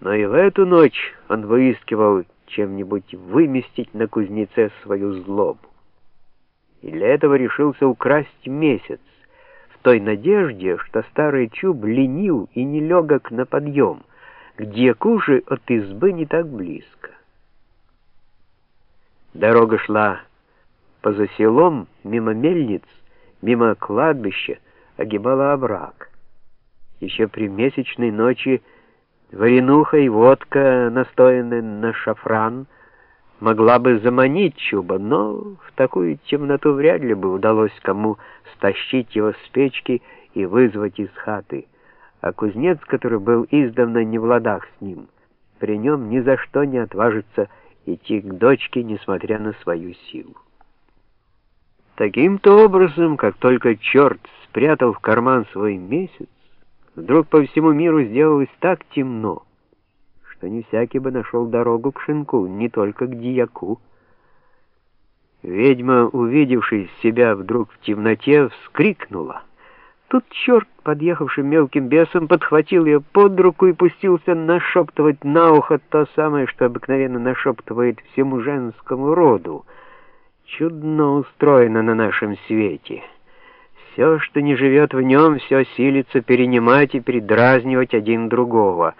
Но и в эту ночь он выискивал чем-нибудь выместить на кузнеце свою злобу. И для этого решился украсть месяц, в той надежде, что старый чуб ленил и нелегок на подъем, где кужи от избы не так близко. Дорога шла поза селом, мимо мельниц, мимо кладбища, огибала овраг. Еще при месячной ночи Варенуха и водка, настоянная на шафран, могла бы заманить Чуба, но в такую темноту вряд ли бы удалось кому стащить его с печки и вызвать из хаты. А кузнец, который был издавна не в ладах с ним, при нем ни за что не отважится идти к дочке, несмотря на свою силу. Таким-то образом, как только черт спрятал в карман свой месяц, Вдруг по всему миру сделалось так темно, что не всякий бы нашел дорогу к шинку, не только к дьяку. Ведьма, увидевшись себя вдруг в темноте, вскрикнула. Тут черт, подъехавший мелким бесом, подхватил ее под руку и пустился нашептывать на ухо то самое, что обыкновенно нашептывает всему женскому роду. Чудно устроено на нашем свете. Все, что не живет в нем, все силится перенимать и передразнивать один другого.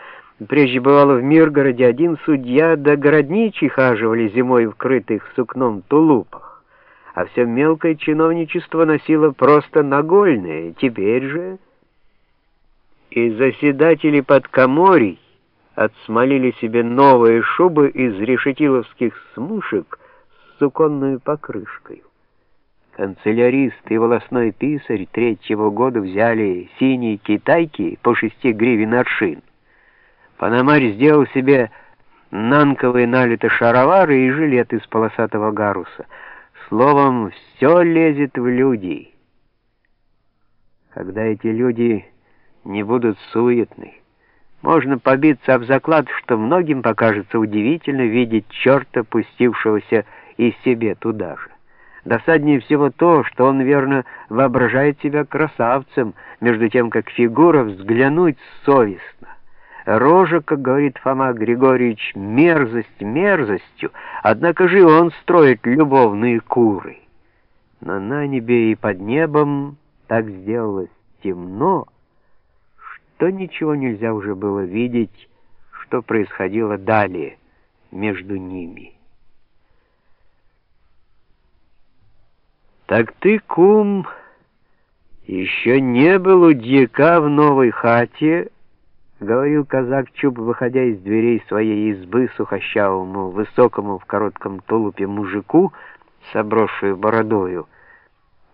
Прежде бывало в Миргороде один судья да городничий хаживали зимой в крытых сукном тулупах, а все мелкое чиновничество носило просто нагольное. Теперь же и заседатели под коморий отсмолили себе новые шубы из решетиловских смушек с суконной покрышкой. Канцелярист и волосной писарь третьего года взяли синие китайки по шести гривен аршин. Панамарь сделал себе нанковые налиты шаровары и жилет из полосатого гаруса. Словом, все лезет в люди. Когда эти люди не будут суетны, можно побиться об заклад, что многим покажется удивительно видеть черта, пустившегося и себе туда же. Досаднее всего то, что он, верно, воображает себя красавцем, между тем, как фигура взглянуть совестно. Рожа, как говорит Фома Григорьевич, мерзость мерзостью, однако же он строит любовные куры. Но на небе и под небом так сделалось темно, что ничего нельзя уже было видеть, что происходило далее между ними. «Так ты, кум, еще не был у дьяка в новой хате?» — говорил казак Чуб, выходя из дверей своей избы сухощавому, высокому в коротком тулупе мужику с обросшую бородою,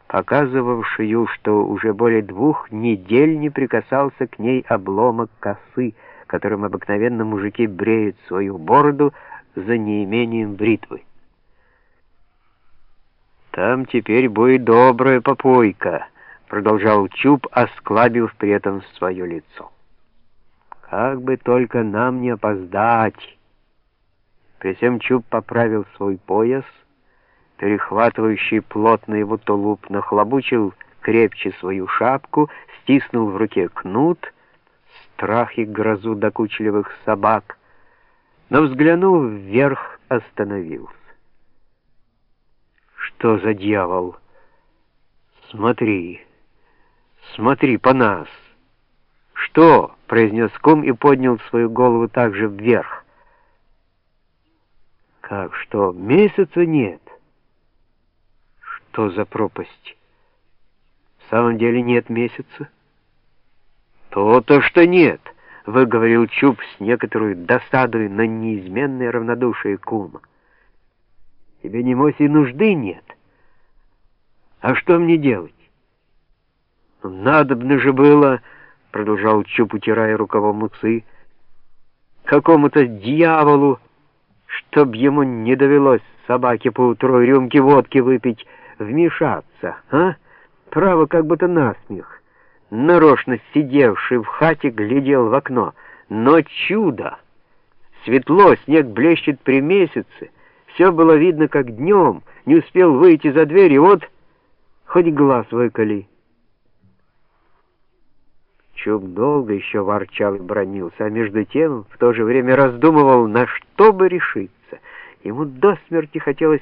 показывавшую, что уже более двух недель не прикасался к ней обломок косы, которым обыкновенно мужики бреют свою бороду за неимением бритвы. «Там теперь будет добрая попойка», — продолжал Чуб, осклабив при этом свое лицо. «Как бы только нам не опоздать!» При всем Чуб поправил свой пояс, перехватывающий плотно его тулуп, нахлобучил крепче свою шапку, стиснул в руке кнут, страх и грозу докучливых собак, но, взглянув вверх, остановился. Что за дьявол? Смотри, смотри по нас. Что? произнес ком и поднял свою голову также вверх. Как что? Месяца нет. Что за пропасть? В самом деле нет месяца? То-то, что нет, выговорил Чуб с некоторой досадой на неизменное равнодушие кума. Тебе, небось, и нужды нет. А что мне делать? Надобно же было, продолжал Чуп, утирая рукавом усы, какому-то дьяволу, чтоб ему не довелось собаке поутру рюмки водки выпить, вмешаться, а? Право, как будто насмех. Нарочно сидевший в хате глядел в окно. Но чудо! Светло, снег блещет при месяце, все было видно, как днем. Не успел выйти за дверь, и вот хоть глаз выколи. Чуб долго еще ворчал и бронился, а между тем в то же время раздумывал, на что бы решиться. Ему до смерти хотелось